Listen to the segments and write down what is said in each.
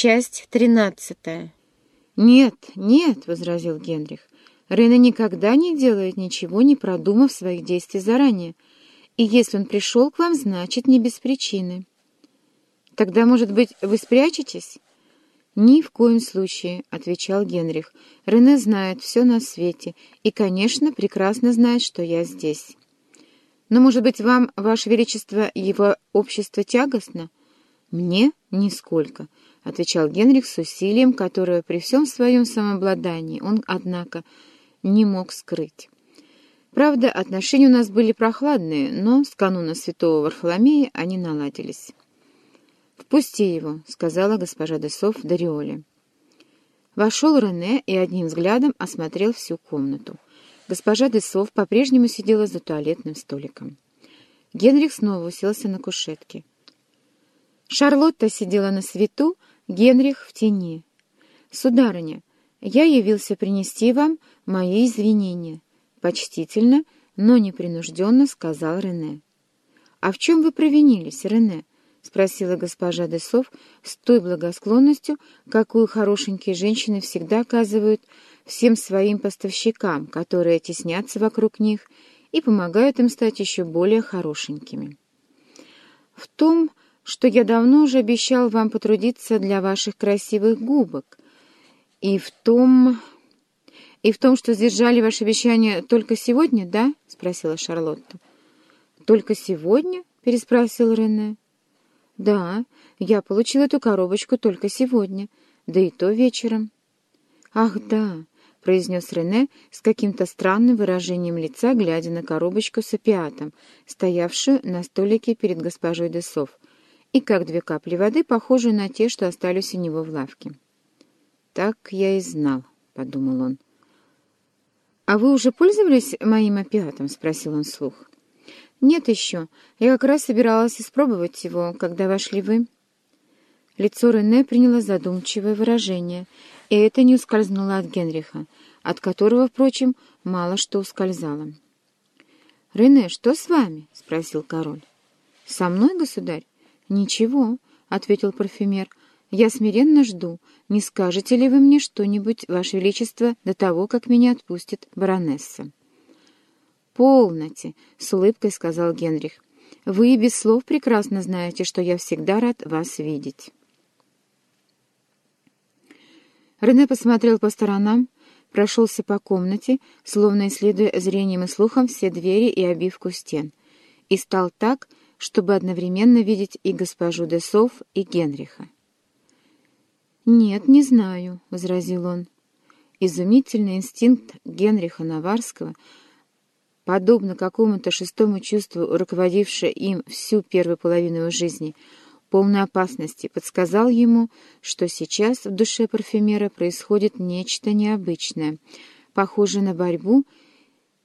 Часть тринадцатая. «Нет, нет», — возразил Генрих. «Рена никогда не делает ничего, не продумав своих действий заранее. И если он пришел к вам, значит, не без причины». «Тогда, может быть, вы спрячетесь?» «Ни в коем случае», — отвечал Генрих. «Рене знает все на свете и, конечно, прекрасно знает, что я здесь». «Но, может быть, вам, Ваше Величество, его общество тягостно?» «Мне? Нисколько», — отвечал Генрих с усилием, которое при всем своем самообладании он, однако, не мог скрыть. Правда, отношения у нас были прохладные, но с кануна святого Варфоломея они наладились. «Впусти его», — сказала госпожа Десов Дариоле. Вошел Рене и одним взглядом осмотрел всю комнату. Госпожа Десов по-прежнему сидела за туалетным столиком. Генрих снова уселся на кушетке. Шарлотта сидела на свету, Генрих в тени. «Сударыня, я явился принести вам мои извинения», — почтительно, но непринужденно сказал Рене. «А в чем вы провинились, Рене?» — спросила госпожа Десов с той благосклонностью, какую хорошенькие женщины всегда оказывают всем своим поставщикам, которые теснятся вокруг них и помогают им стать еще более хорошенькими. «В том, что я давно уже обещал вам потрудиться для ваших красивых губок, и в том... и в том, что сдержали ваше обещание только сегодня, да?» — спросила Шарлотта. «Только сегодня?» — переспросил Рене. «Да, я получил эту коробочку только сегодня, да и то вечером». «Ах, да», — произнес Рене с каким-то странным выражением лица, глядя на коробочку с опиатом, стоявшую на столике перед госпожой Десов и как две капли воды, похожие на те, что остались у него в лавке. «Так я и знал», — подумал он. «А вы уже пользовались моим опиатом?» — спросил он вслух. «Нет еще. Я как раз собиралась испробовать его, когда вошли вы». Лицо Рене приняло задумчивое выражение, и это не ускользнуло от Генриха, от которого, впрочем, мало что ускользало. «Рене, что с вами?» — спросил король. «Со мной, государь? «Ничего», — ответил парфюмер, — «я смиренно жду. Не скажете ли вы мне что-нибудь, Ваше Величество, до того, как меня отпустит баронесса?» «Полноте», — с улыбкой сказал Генрих. «Вы без слов прекрасно знаете, что я всегда рад вас видеть». Рене посмотрел по сторонам, прошелся по комнате, словно исследуя зрением и слухом все двери и обивку стен, и стал так, чтобы одновременно видеть и госпожу Десов, и Генриха. «Нет, не знаю», — возразил он. Изумительный инстинкт Генриха Наварского, подобно какому-то шестому чувству, руководившее им всю первую половину его жизни, полной опасности, подсказал ему, что сейчас в душе парфюмера происходит нечто необычное, похожее на борьбу,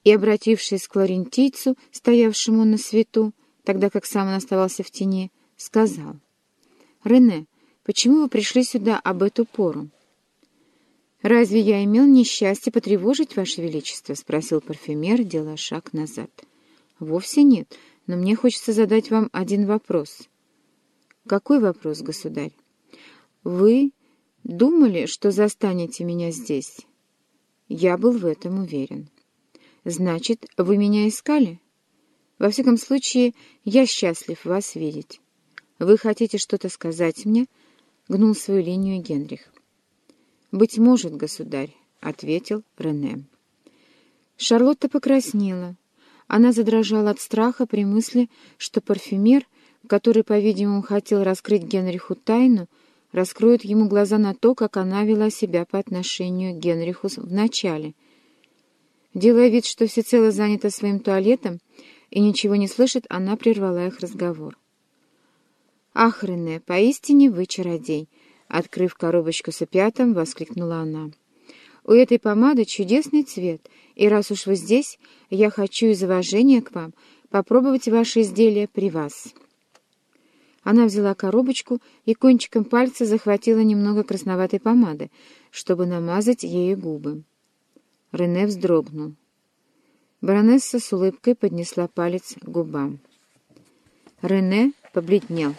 и, обратившись к ларентийцу, стоявшему на свету, тогда как сам он оставался в тени, сказал. «Рене, почему вы пришли сюда об эту пору?» «Разве я имел несчастье потревожить, Ваше Величество?» — спросил парфюмер, делая шаг назад. «Вовсе нет, но мне хочется задать вам один вопрос». «Какой вопрос, государь?» «Вы думали, что застанете меня здесь?» «Я был в этом уверен». «Значит, вы меня искали?» Во всяком случае, я счастлив вас видеть. Вы хотите что-то сказать мне?» — гнул свою линию Генрих. «Быть может, государь», — ответил Рене. Шарлотта покраснела. Она задрожала от страха при мысли, что парфюмер, который, по-видимому, хотел раскрыть Генриху тайну, раскроет ему глаза на то, как она вела себя по отношению к Генриху в начале. Делая вид, что всецело занята своим туалетом, и ничего не слышит, она прервала их разговор. «Ах, Рене, поистине вы чародей!» Открыв коробочку с опятом, воскликнула она. «У этой помады чудесный цвет, и раз уж вы здесь, я хочу из уважения к вам попробовать ваши изделия при вас». Она взяла коробочку и кончиком пальца захватила немного красноватой помады, чтобы намазать ею губы. Рене вздрогнул. Баронесса с улыбкой поднесла палец к губам. Рене побледнел.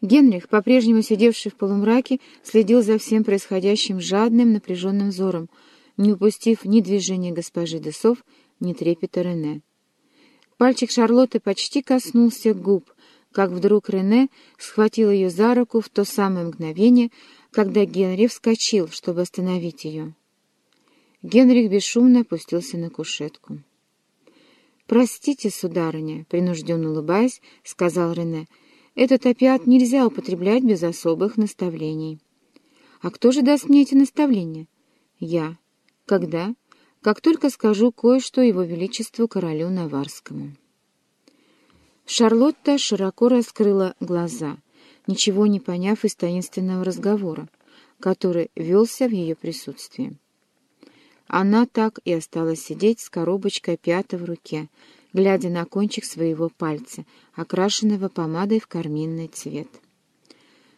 Генрих, по-прежнему сидевший в полумраке, следил за всем происходящим жадным, напряженным взором, не упустив ни движения госпожи Десов, ни трепета Рене. Пальчик Шарлотты почти коснулся губ, как вдруг Рене схватил ее за руку в то самое мгновение, когда Генри вскочил, чтобы остановить ее. Генрих бесшумно опустился на кушетку. «Простите, сударыня», — принужденно улыбаясь, сказал Рене, — этот опиат нельзя употреблять без особых наставлений. А кто же даст мне эти наставления? Я. Когда? Как только скажу кое-что его величеству королю Наварскому. Шарлотта широко раскрыла глаза, ничего не поняв из таинственного разговора, который велся в ее присутствии. Она так и осталась сидеть с коробочкой пята в руке, глядя на кончик своего пальца, окрашенного помадой в карминный цвет.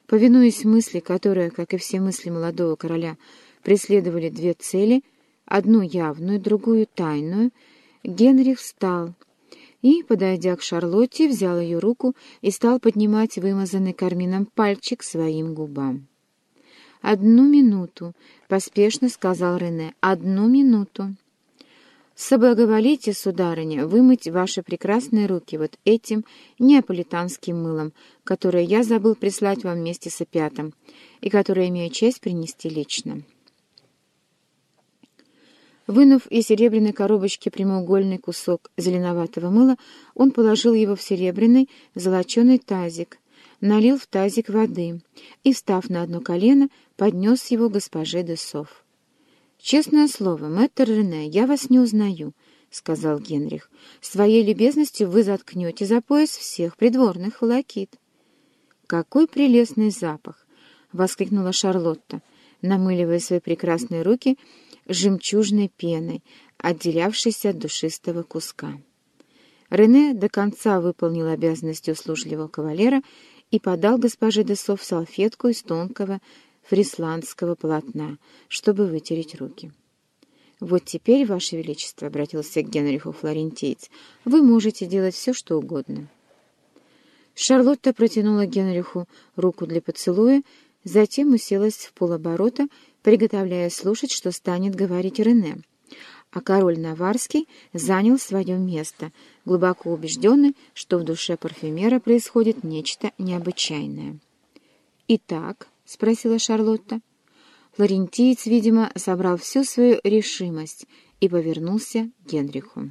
Повинуясь мысли, которые, как и все мысли молодого короля, преследовали две цели, одну явную, другую тайную, Генрих встал и, подойдя к Шарлотте, взял ее руку и стал поднимать вымазанный кармином пальчик своим губам. «Одну минуту», — поспешно сказал Рене, — «одну минуту». Соблаговолите, сударыня, вымыть ваши прекрасные руки вот этим неаполитанским мылом, которое я забыл прислать вам вместе с опятом, и которое имею честь принести лично. Вынув из серебряной коробочки прямоугольный кусок зеленоватого мыла, он положил его в серебряный золоченый тазик, налил в тазик воды и, встав на одно колено, поднес его госпоже Десов. «Честное слово, мэтр Рене, я вас не узнаю», — сказал Генрих. «Своей любезностью вы заткнете за пояс всех придворных волокит». «Какой прелестный запах!» — воскликнула Шарлотта, намыливая свои прекрасные руки жемчужной пеной, отделявшейся от душистого куска. Рене до конца выполнил обязанности услужливого кавалера и подал госпоже Десов салфетку из тонкого фрисландского полотна, чтобы вытереть руки. «Вот теперь, Ваше Величество», — обратился к Генриху Флорентиец, — «вы можете делать все, что угодно». Шарлотта протянула Генриху руку для поцелуя, затем уселась в полоборота, приготовляя слушать, что станет говорить Рене. А король Наварский занял свое место, глубоко убежденный, что в душе парфюмера происходит нечто необычайное. «Итак», — спросила Шарлотта. Флорентиец, видимо, собрал всю свою решимость и повернулся к Генриху.